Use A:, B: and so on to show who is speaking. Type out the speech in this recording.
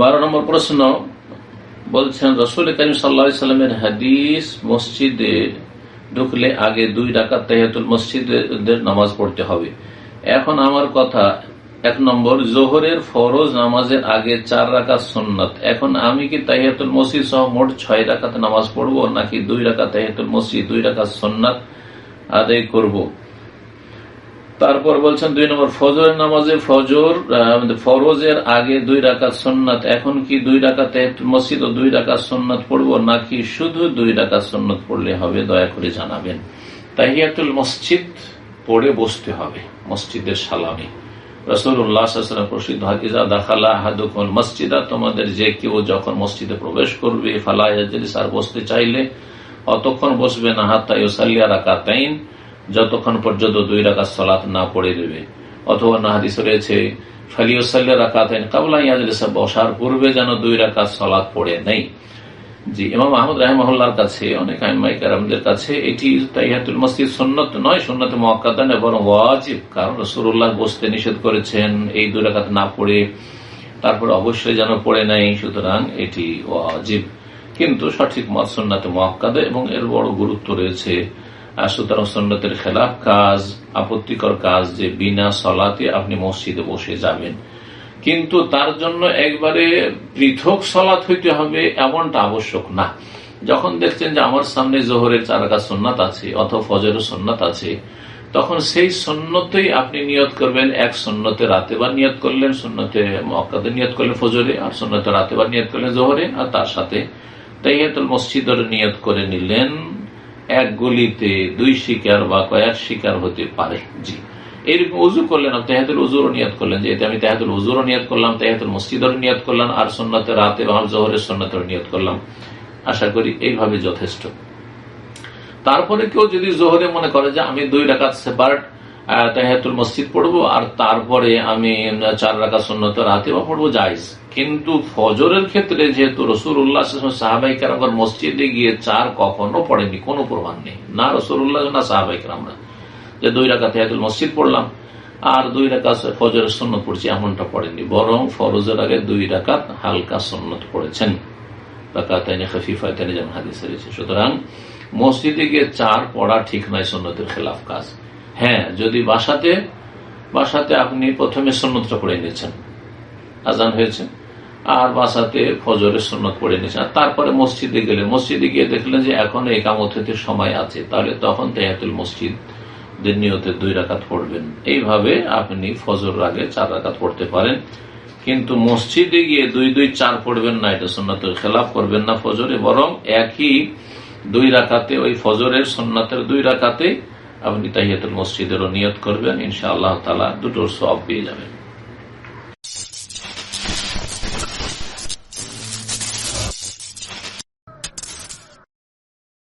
A: বারো নম্বর প্রশ্ন বলছেন, রসুল করিম সাল্লা সাল্লামের হাদিস মসজিদে ঢুকলে আগে দুই ডাকাত তাহিয়াতুল মসজিদের নামাজ পড়তে হবে এখন আমার কথা, এক নম্বর, জোহরের ফরজ নামাজের আগে চার রাকাত সন্ন্যত এখন আমি কি তাহিয়াতুল মসজিদ সহ মোট ছয় রাকাত নামাজ পড়ব, নাকি দুই রাকাত তাহিয়াতুল মসজিদ, দুই রাকাত সন্ন্যত আদায় করব। তারপর বলছেন দুই নম্বর, ফজরের নামাজে ফজর ফরজের আগে দুই রাকাত সন্ন্যত এখন কি দুই রাকাত মসজিদ ও দুই রাকাত সন্ন্যত পড়ব, নাকি শুধু দুই রাকাত সন্ন্যত পড়লে হবে? দয়া করে জানাবেন। তাহিয়াতুল মসজিদ পড়ে বসতে হবে, মসজিদের সালামী। রসুল্লাহ প্রসিদ্ধ হাকিজা দাখালা হাদুকুল মসজিদা তোমাদের যে কেউ যখন মসজিদে প্রবেশ করবে ফালাইজলিস আর বসতে চাইলে অতক্ষণ বসবে না হাত হাত্তা ইউসাল্লিয়া রাকাতাইন। যতক্ষণ পর্যন্ত দুই রাকাত সলাত না পড়ে দেবে। অথবা না হাদিস রয়েছে বসার পূর্বে যেন দুই পড়ে নেই। জি, ইমাম আহমদ কাছে, অনেক কাছে এটি তাইহাতুল মসজিদ সন্ন্যত নয় সন্ন্যত মহাকাদান বরং ওয়াজিব। কারণ রসুল্লাহ বসতে নিষেধ করেছেন এই দুরাকাত না পড়ে, তারপরে অবশ্যই যেন পড়ে নাই, সুতরাং এটি ওয়াজিব। কিন্তু সঠিক মত সন্ন্যতে মহাকাদা এবং এর বড় গুরুত্ব রয়েছে সুতরাং সন্ন্যতের খেলাফ কাজ, আপত্তিকর কাজ যে বিনা সলাতে আপনি মসজিদে বসে যাবেন। কিন্তু তার জন্য একবারে পৃথক সলাৎ হইতে হবে এমনটা আবশ্যক না। যখন দেখছেন যে আমার সামনে জোহরের চারাকা সন্ন্যাত আছে অথবা ফজরের সন্ন্যাত আছে, তখন সেই সন্ন্যতেই আপনি নিয়ত করবেন। এক সন্ন্যতে রাতে বা নিয়ত করলেন সন্ন্যতে মক্কাতে নিয়ত করলেন ফজরে, আর সন্ন্যতে রাতে বা নিয়ত করলেন জোহরে, আর তার সাথে তাইয়াতুল মসজিদের নিয়ত করে নিলেন। এক গলিতে দুই শিকার বা কয়েক শিকার হতে পারে। জি। এইরকম উজু করলেন তেহাদুল উজুরও নিয়ত করলেন। যে আমি তেহাদুল উজুরও নিয়ত করলাম তেহাদুল মসজিদের নিয়ত করলাম, আর সন্ন্যতে রাতে জহরের সন্ন্যতের নিয়ত করলাম। আশা করি এইভাবে যথেষ্ট। তারপরে কেউ যদি জোহরে মনে করে যে, আমি দুই রাকাত সেপারেট তেহাতুল মসজিদ পড়ব, আর তারপরে আমি চার রাখা সন্ন্যত রাতে বা পড়ব যাইজ কিন্তু ফজরের ক্ষেত্রে যেহেতু রসুল উল্লাহ সাহাবাইকার আবার মসজিদে গিয়ে চার কখনো পড়েনি, কোনো প্রমাণ নেই। না রসুল উল্লাহ না সাহাবাইকার আমরা যে দুই রাখা তেহাতুল মসজিদ পড়লাম, আর দুই রাকাত ফজরের সন্ন্যত পড়ছি, এমনটা পড়েনি। বরং ফরজের আগে দুই রাকাত হালকা সন্ন্যত পড়েছেন। সুতরাং মসজিদে গিয়ে চার পড়া ঠিক নয় সন্ন্যতের খেলাফ কাজ। হ্যাঁ যদি বাসাতে বাসাতে আপনি প্রথমে সন্ন্যতটা পড়ে নিয়েছেন, আজান হয়েছে, আর বাসাতে ফজরের সন্ন্যত পড়ে নিয়েছেন, আর তারপরে মসজিদে গেলে, মসজিদে গিয়ে দেখলেন যে এখনও একামত হতে সময় আছে, তাহলে তখন তেহাতুল মসজিদ নিয়তে দুই রাকাত পড়বেন। এইভাবে আপনি ফজর আগে চার রাকাত পড়তে পারেন, কিন্তু মসজিদে গিয়ে দুই দুই, চার পড়বেন না, এটা সন্ন্যতের খেলাফ করবেন না ফজরে, বরং একই দুই রাকাতে, ওই ফজরের সন্ন্যতের দুই রাকাতে আপনি তাহিয়াতুল মসজিদেরও নিয়ত করবেন ইনশা আল্লাহ তালা দুটোর সব পেয়ে যাবেন।